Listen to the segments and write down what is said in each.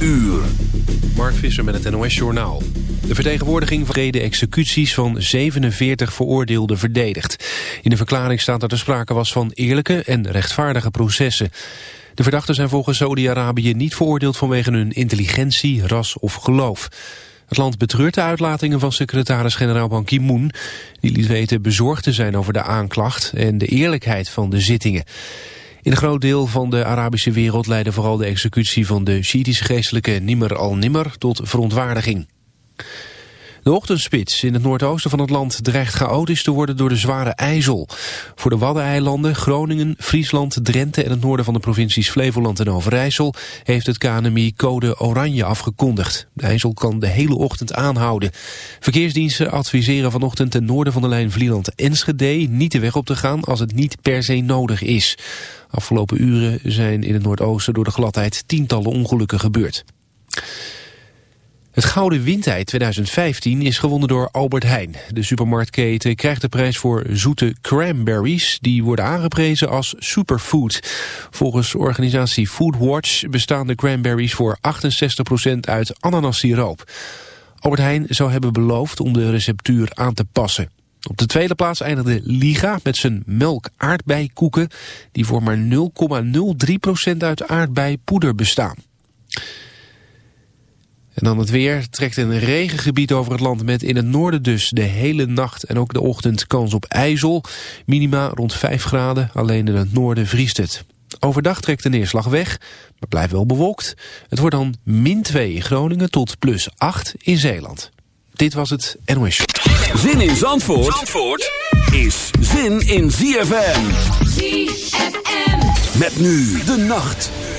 uur. Mark Visser met het NOS Journaal. De vertegenwoordiging van reden executies van 47 veroordeelden verdedigd. In de verklaring staat dat er sprake was van eerlijke en rechtvaardige processen. De verdachten zijn volgens Saudi-Arabië niet veroordeeld vanwege hun intelligentie, ras of geloof. Het land betreurt de uitlatingen van secretaris-generaal Ban Ki-moon. Die liet weten bezorgd te zijn over de aanklacht en de eerlijkheid van de zittingen. In een groot deel van de Arabische wereld leidde vooral de executie van de Shiïtische geestelijke Nimr al-Nimr tot verontwaardiging. De ochtendspits in het noordoosten van het land dreigt chaotisch te worden door de zware ijzel. Voor de Waddeneilanden, Groningen, Friesland, Drenthe en het noorden van de provincies Flevoland en Overijssel heeft het KNMI code oranje afgekondigd. De ijzel kan de hele ochtend aanhouden. Verkeersdiensten adviseren vanochtend ten noorden van de lijn Vlieland-Enschede niet de weg op te gaan als het niet per se nodig is. Afgelopen uren zijn in het noordoosten door de gladheid tientallen ongelukken gebeurd. Het Gouden Windei 2015 is gewonnen door Albert Heijn. De supermarktketen krijgt de prijs voor zoete cranberries... die worden aangeprezen als superfood. Volgens organisatie Foodwatch bestaan de cranberries voor 68% uit ananassiroop. Albert Heijn zou hebben beloofd om de receptuur aan te passen. Op de tweede plaats eindigde Liga met zijn melk-aardbeikoeken... die voor maar 0,03% uit aardbeipoeder bestaan. En dan het weer. trekt een regengebied over het land met in het noorden dus de hele nacht en ook de ochtend kans op ijzel. Minima rond 5 graden, alleen in het noorden vriest het. Overdag trekt de neerslag weg, maar blijft wel bewolkt. Het wordt dan min 2 in Groningen tot plus 8 in Zeeland. Dit was het NOS. Zin in Zandvoort, Zandvoort is zin in ZFM. ZFM. Met nu de nacht.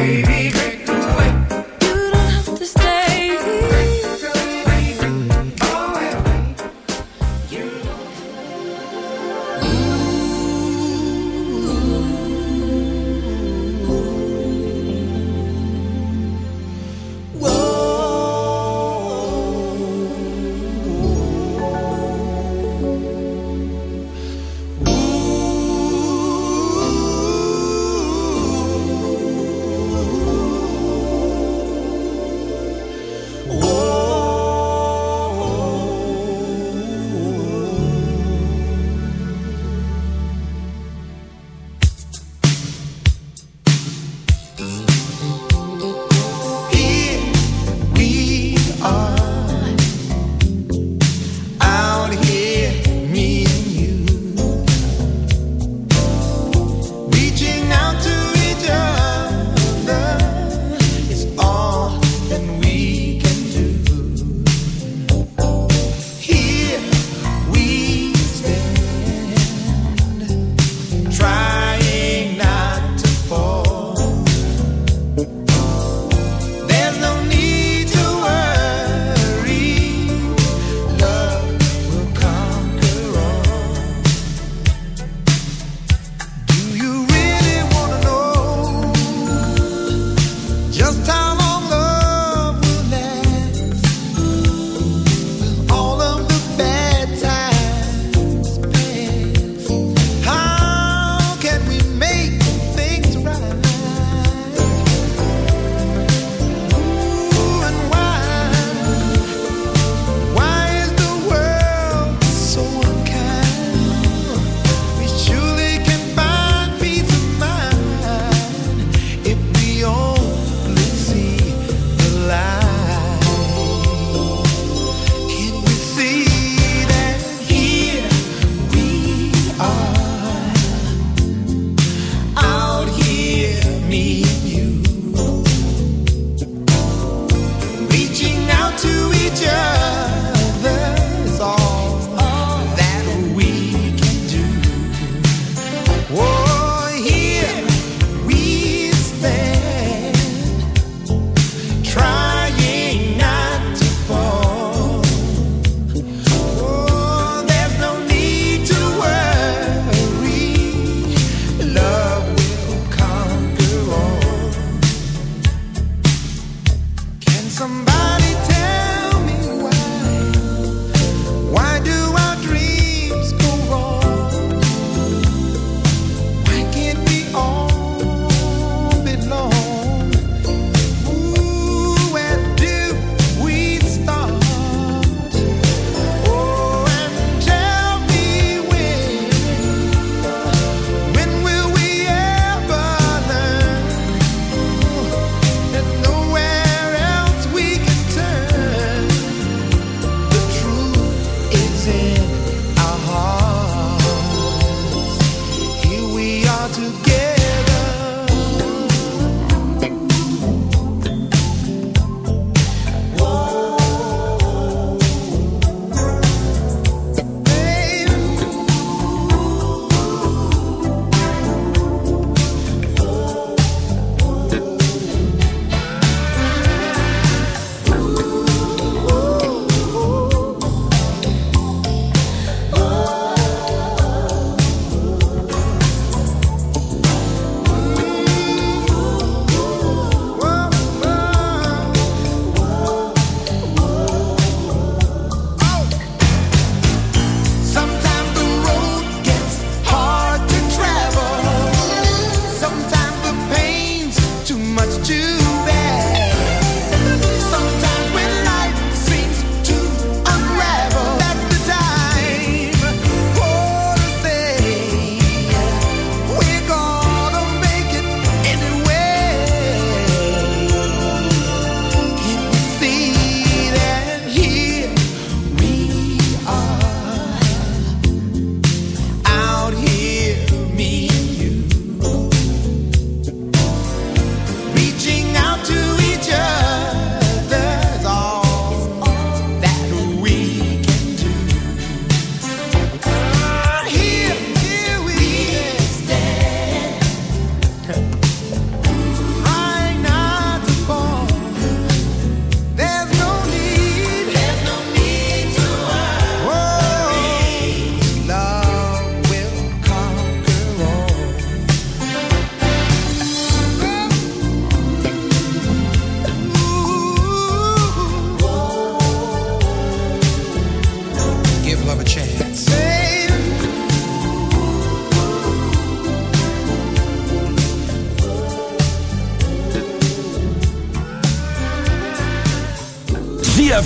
baby.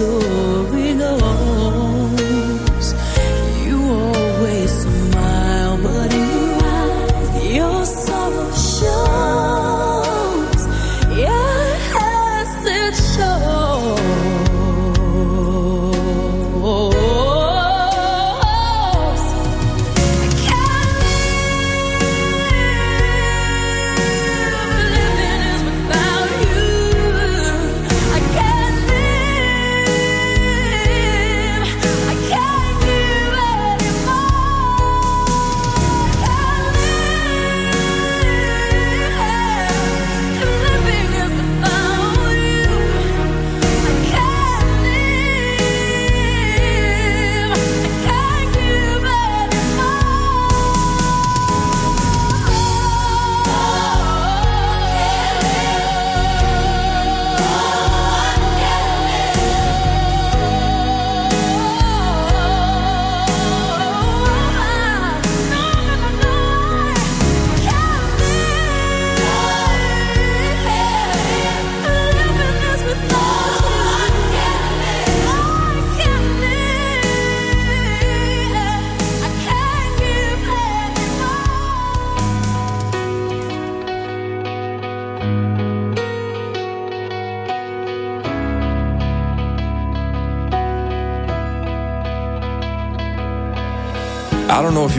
If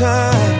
time.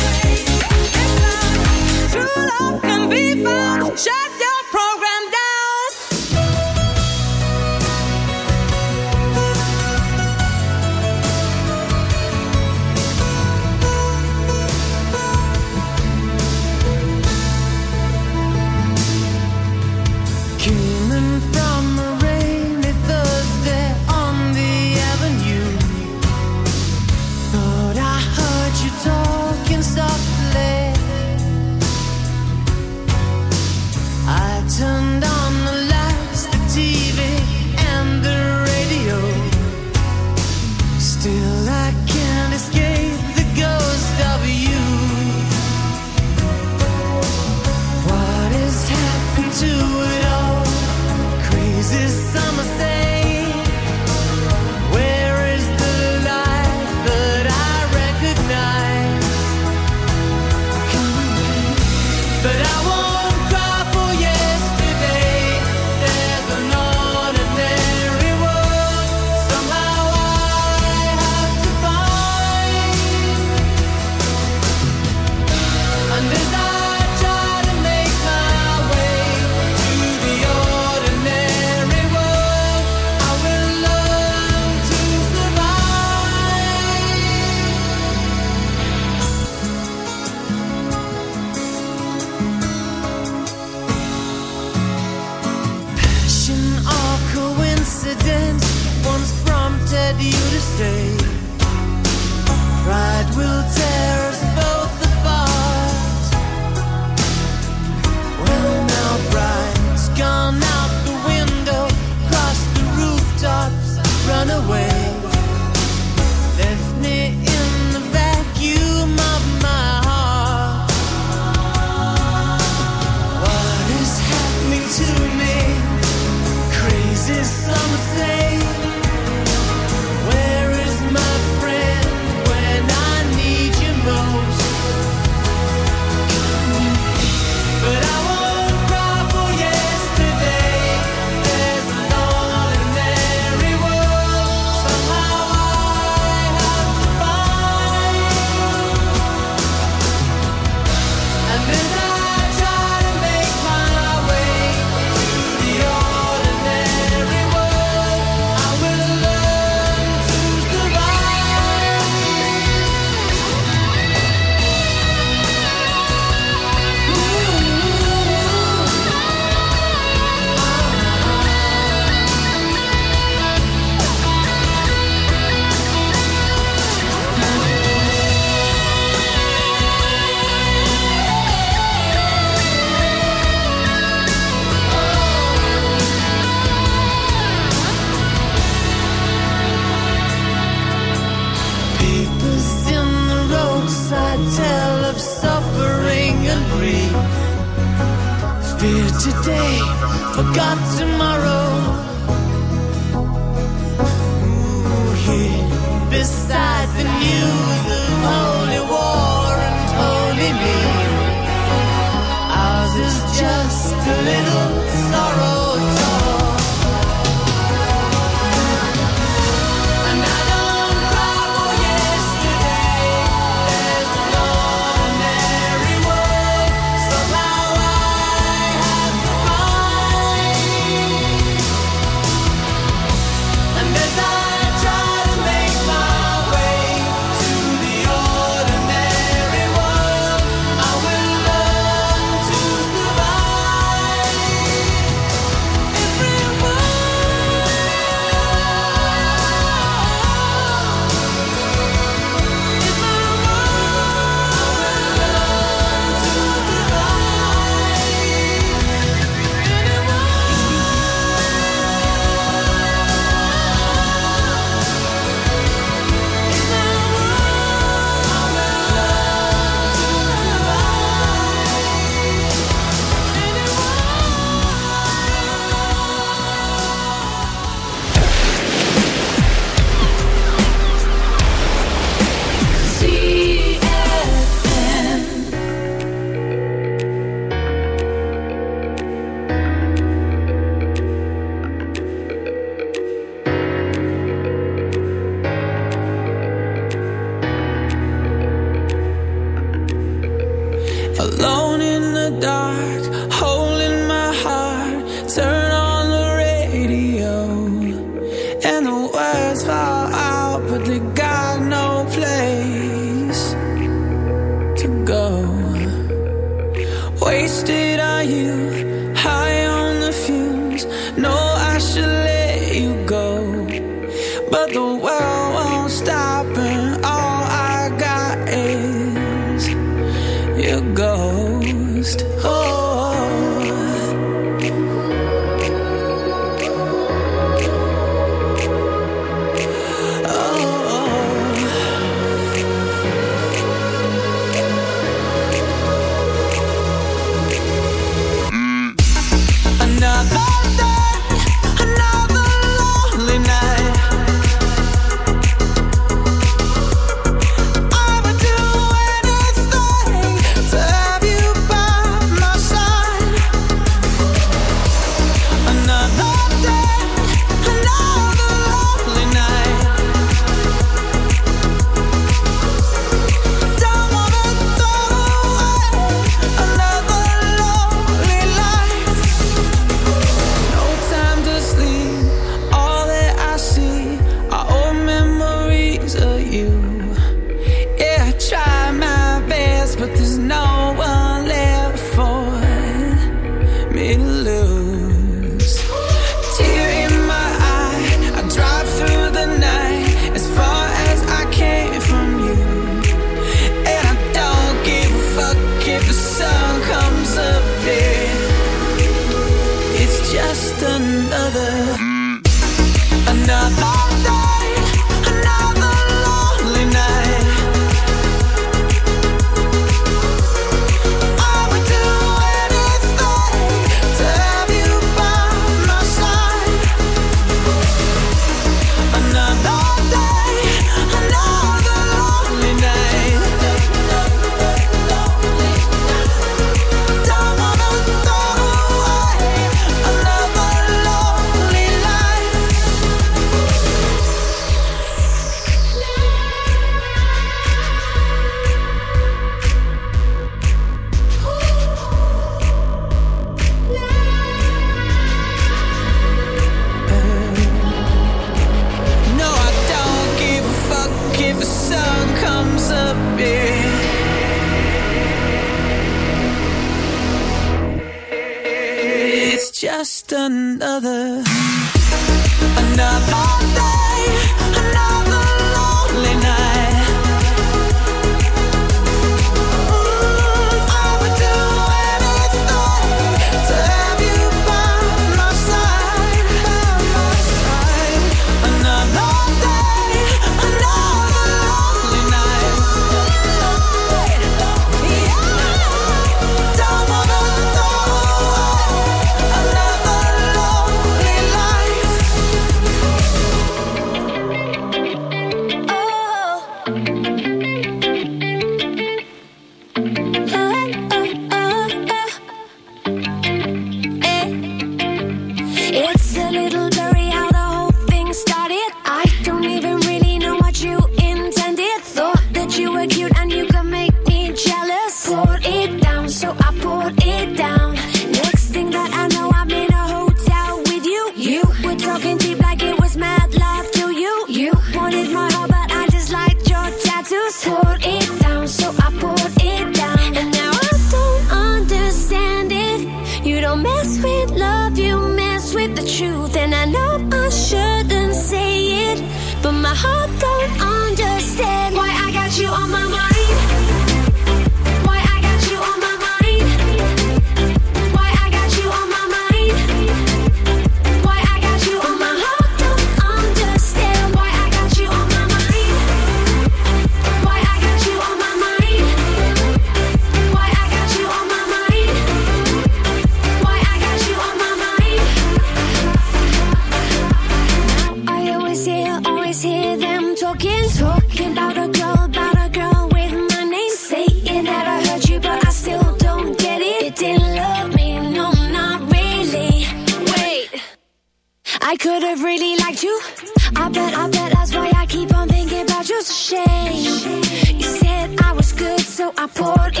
You think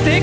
Stick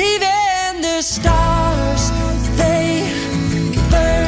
Even the stars, they burn.